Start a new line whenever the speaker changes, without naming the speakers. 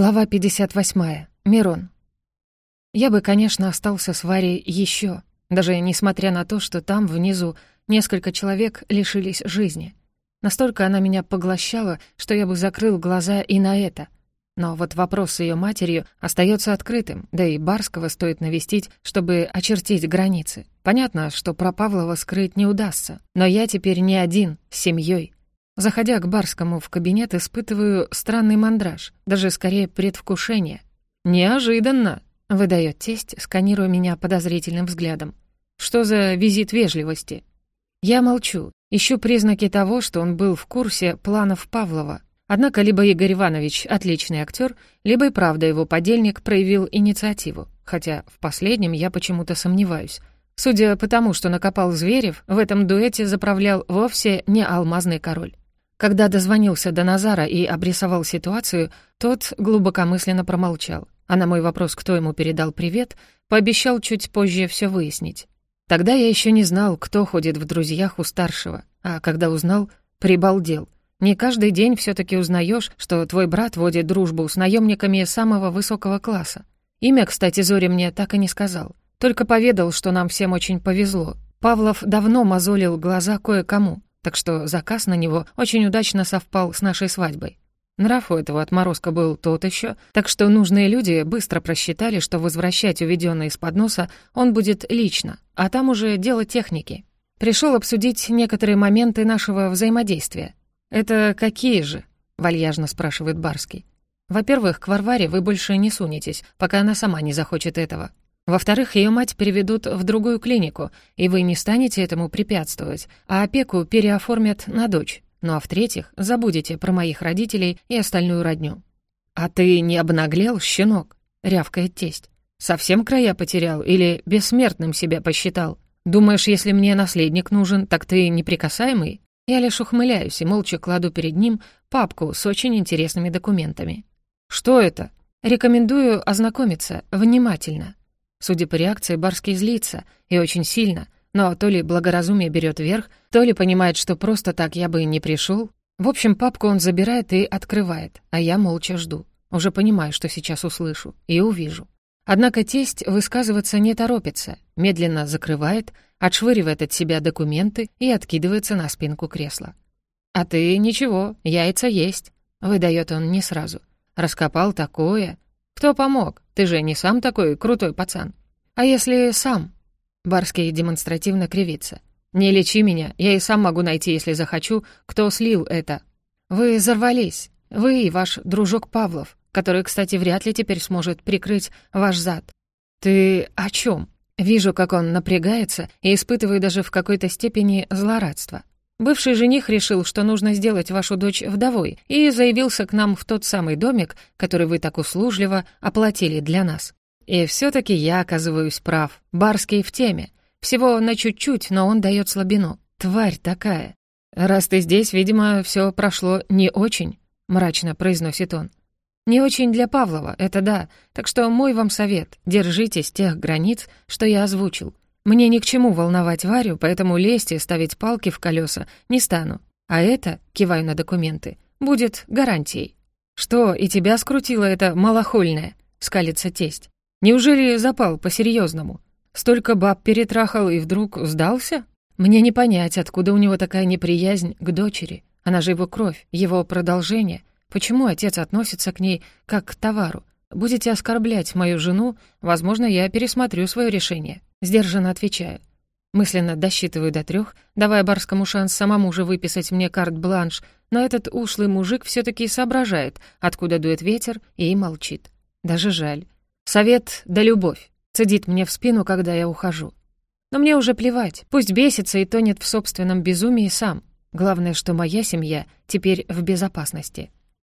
Глава 58. Мирон. Я бы, конечно, остался с Варей еще, даже несмотря на то, что там, внизу, несколько человек лишились жизни. Настолько она меня поглощала, что я бы закрыл глаза и на это. Но вот вопрос с ее матерью остается открытым, да и Барского стоит навестить, чтобы очертить границы. Понятно, что про Павлова скрыть не удастся, но я теперь не один, с семьей. Заходя к Барскому в кабинет, испытываю странный мандраж, даже скорее предвкушение. «Неожиданно!» — выдает тесть, сканируя меня подозрительным взглядом. «Что за визит вежливости?» Я молчу, ищу признаки того, что он был в курсе планов Павлова. Однако либо Игорь Иванович отличный актер, либо и правда его подельник проявил инициативу, хотя в последнем я почему-то сомневаюсь. Судя по тому, что накопал Зверев, в этом дуэте заправлял вовсе не алмазный король. Когда дозвонился до Назара и обрисовал ситуацию, тот глубокомысленно промолчал, а на мой вопрос, кто ему передал привет, пообещал чуть позже все выяснить. Тогда я еще не знал, кто ходит в друзьях у старшего, а когда узнал, прибалдел. Не каждый день все таки узнаешь, что твой брат водит дружбу с наемниками самого высокого класса. Имя, кстати, Зори мне так и не сказал. Только поведал, что нам всем очень повезло. Павлов давно мозолил глаза кое-кому, так что заказ на него очень удачно совпал с нашей свадьбой. Нрав у этого отморозка был тот еще, так что нужные люди быстро просчитали, что возвращать уведенное из-под носа он будет лично, а там уже дело техники. Пришел обсудить некоторые моменты нашего взаимодействия. «Это какие же?» — вальяжно спрашивает Барский. «Во-первых, к Варваре вы больше не сунетесь, пока она сама не захочет этого. Во-вторых, ее мать переведут в другую клинику, и вы не станете этому препятствовать, а опеку переоформят на дочь. Ну а в-третьих, забудете про моих родителей и остальную родню». «А ты не обнаглел, щенок?» — рявкает тесть. «Совсем края потерял или бессмертным себя посчитал? Думаешь, если мне наследник нужен, так ты неприкасаемый?» Я лишь ухмыляюсь и молча кладу перед ним папку с очень интересными документами. «Что это?» «Рекомендую ознакомиться внимательно». Судя по реакции, Барский злится, и очень сильно, но то ли благоразумие берет верх, то ли понимает, что просто так я бы не пришел. В общем, папку он забирает и открывает, а я молча жду. Уже понимаю, что сейчас услышу и увижу. Однако тесть высказываться не торопится, медленно закрывает, отшвыривает от себя документы и откидывается на спинку кресла. «А ты ничего, яйца есть», — выдает он не сразу. «Раскопал такое. Кто помог? Ты же не сам такой крутой пацан. А если сам? Барский демонстративно кривится. Не лечи меня, я и сам могу найти, если захочу, кто слил это. Вы взорвались. Вы и ваш дружок Павлов, который, кстати, вряд ли теперь сможет прикрыть ваш зад. Ты о чем? Вижу, как он напрягается и испытываю даже в какой-то степени злорадство. Бывший жених решил, что нужно сделать вашу дочь вдовой, и заявился к нам в тот самый домик, который вы так услужливо оплатили для нас. И все таки я оказываюсь прав. Барский в теме. Всего на чуть-чуть, но он дает слабину. Тварь такая. «Раз ты здесь, видимо, все прошло не очень», — мрачно произносит он. «Не очень для Павлова, это да. Так что мой вам совет — держитесь тех границ, что я озвучил. Мне ни к чему волновать Варю, поэтому лезть и ставить палки в колеса не стану. А это, киваю на документы, будет гарантией. Что, и тебя скрутило это малохольное? Скалится тесть. Неужели запал по-серьезному? Столько баб перетрахал и вдруг сдался? Мне не понять, откуда у него такая неприязнь к дочери. Она же его кровь, его продолжение. Почему отец относится к ней как к товару? Будете оскорблять мою жену, возможно, я пересмотрю свое решение. Сдержанно отвечаю. Мысленно досчитываю до трех, давая Барскому шанс самому же выписать мне карт-бланш, но этот ушлый мужик все таки соображает, откуда дует ветер, и молчит. Даже жаль. Совет да любовь. Цедит мне в спину, когда я ухожу. Но мне уже плевать, пусть бесится и тонет в собственном безумии сам. Главное, что моя семья теперь в безопасности.